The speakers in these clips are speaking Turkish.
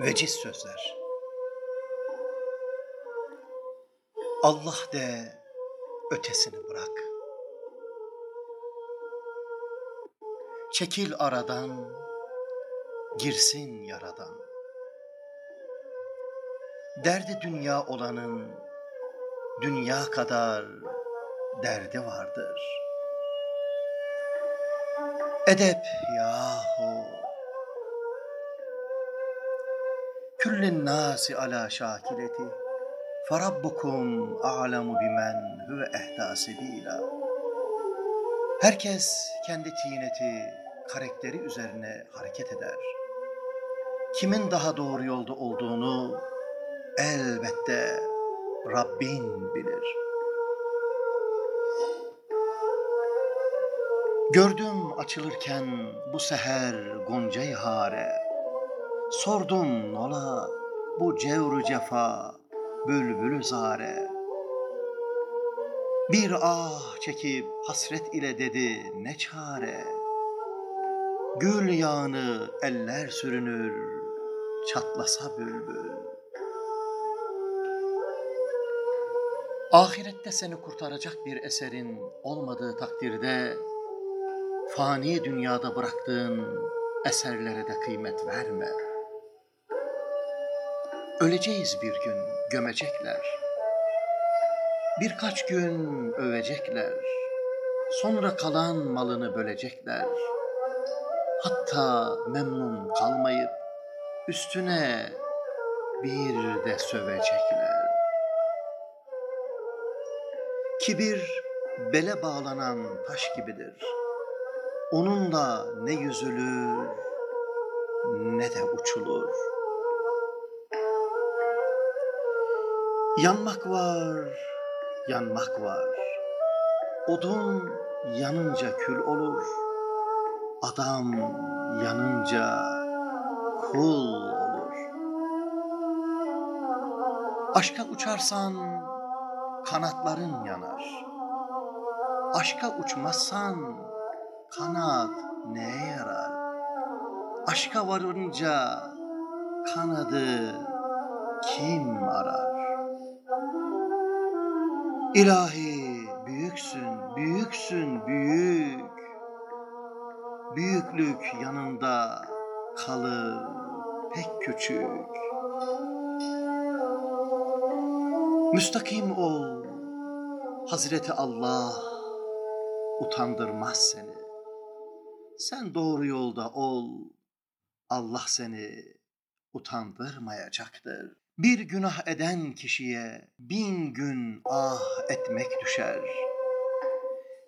Veciz sözler. Allah de ötesini bırak. Çekil aradan, girsin yaradan. Derdi dünya olanın dünya kadar derdi vardır. Edep yahu. Küllün nasi ala şakileti. Farabbukum a'lemu bimen huve ehda sebila. Herkes kendi tineti, karakteri üzerine hareket eder. Kimin daha doğru yolda olduğunu elbette Rabbin bilir. Gördüm açılırken bu seher goncayı hare. Sordum nola bu cevru cefa bülbülü zare. Bir ah çekip hasret ile dedi ne çare. Gül yağını eller sürünür çatlasa bülbül. Ahirette seni kurtaracak bir eserin olmadığı takdirde fani dünyada bıraktığın eserlere de kıymet verme. Öleceğiz bir gün, gömecekler. Birkaç gün övecekler. Sonra kalan malını bölecekler. Hatta memnun kalmayıp üstüne bir de sövecekler. Kibir bele bağlanan taş gibidir. Onunla ne yüzülür ne de uçulur. Yanmak var, yanmak var. Odun yanınca kül olur. Adam yanınca kul olur. Aşka uçarsan kanatların yanar. Aşka uçmazsan kanat neye yarar? Aşka varınca kanadı kim arar? İlahi büyüksün, büyüksün, büyük. Büyüklük yanında kalır pek küçük. Müstakim ol, Hazreti Allah utandırmaz seni. Sen doğru yolda ol, Allah seni utandırmayacaktır. Bir günah eden kişiye bin gün ah etmek düşer.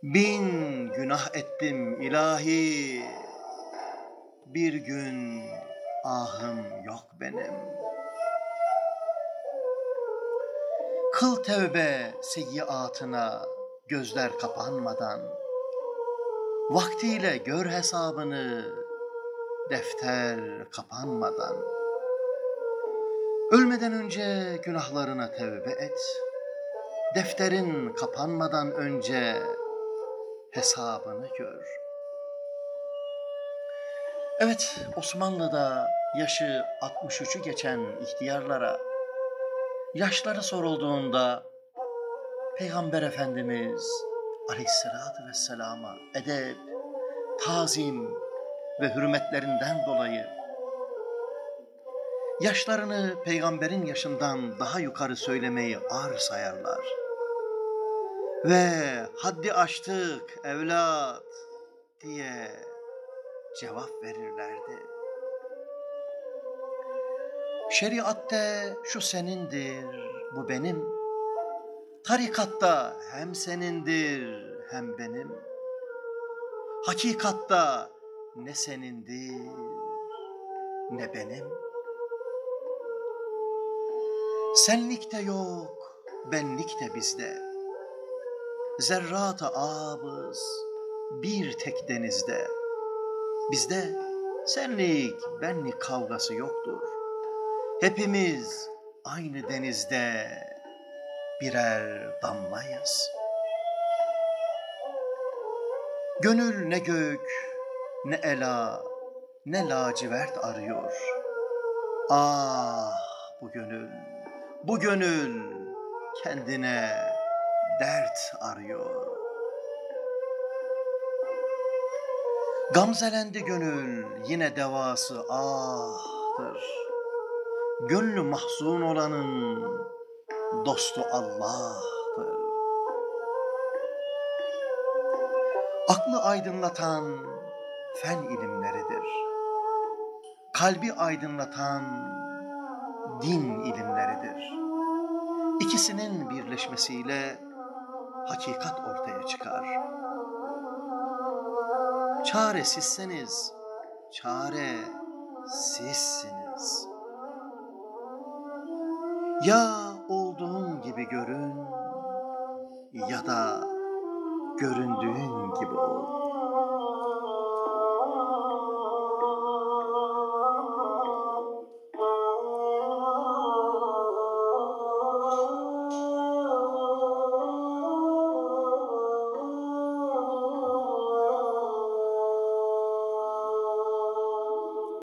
Bin günah ettim ilahi, bir gün ahım yok benim. Kıl tevbe seyyiatına gözler kapanmadan, vaktiyle gör hesabını defter kapanmadan.'' Ölmeden önce günahlarına tevbe et. Defterin kapanmadan önce hesabını gör. Evet, Osmanlı'da yaşı 63'ü geçen ihtiyarlara yaşları sorulduğunda Peygamber Efendimiz Aleyhisselatü Vesselam'a edep, tazim ve hürmetlerinden dolayı yaşlarını peygamberin yaşından daha yukarı söylemeyi ağır sayarlar. Ve haddi aştık evlat diye cevap verirlerdi. Şeriatte şu senindir, bu benim. Tarikatta hem senindir hem benim. Hakikatta ne senindir ne benim.'' Senlik de yok, benlik de bizde. Zerrata abız bir tek denizde. Bizde senlik, benlik kavgası yoktur. Hepimiz aynı denizde birer damlayız. Gönül ne gök, ne ela, ne lacivert arıyor. Ah bu gönül, bu gönül kendine dert arıyor. Gamzelendi gönül yine devası ahdır. Gönlü mahzun olanın dostu Allah'tır. Aklı aydınlatan fen ilimleridir. Kalbi aydınlatan din ilimleridir. İkisinin birleşmesiyle hakikat ortaya çıkar. Çare sizseniz, çare sizsiniz. Ya olduğun gibi görün ya da göründüğün gibi ol.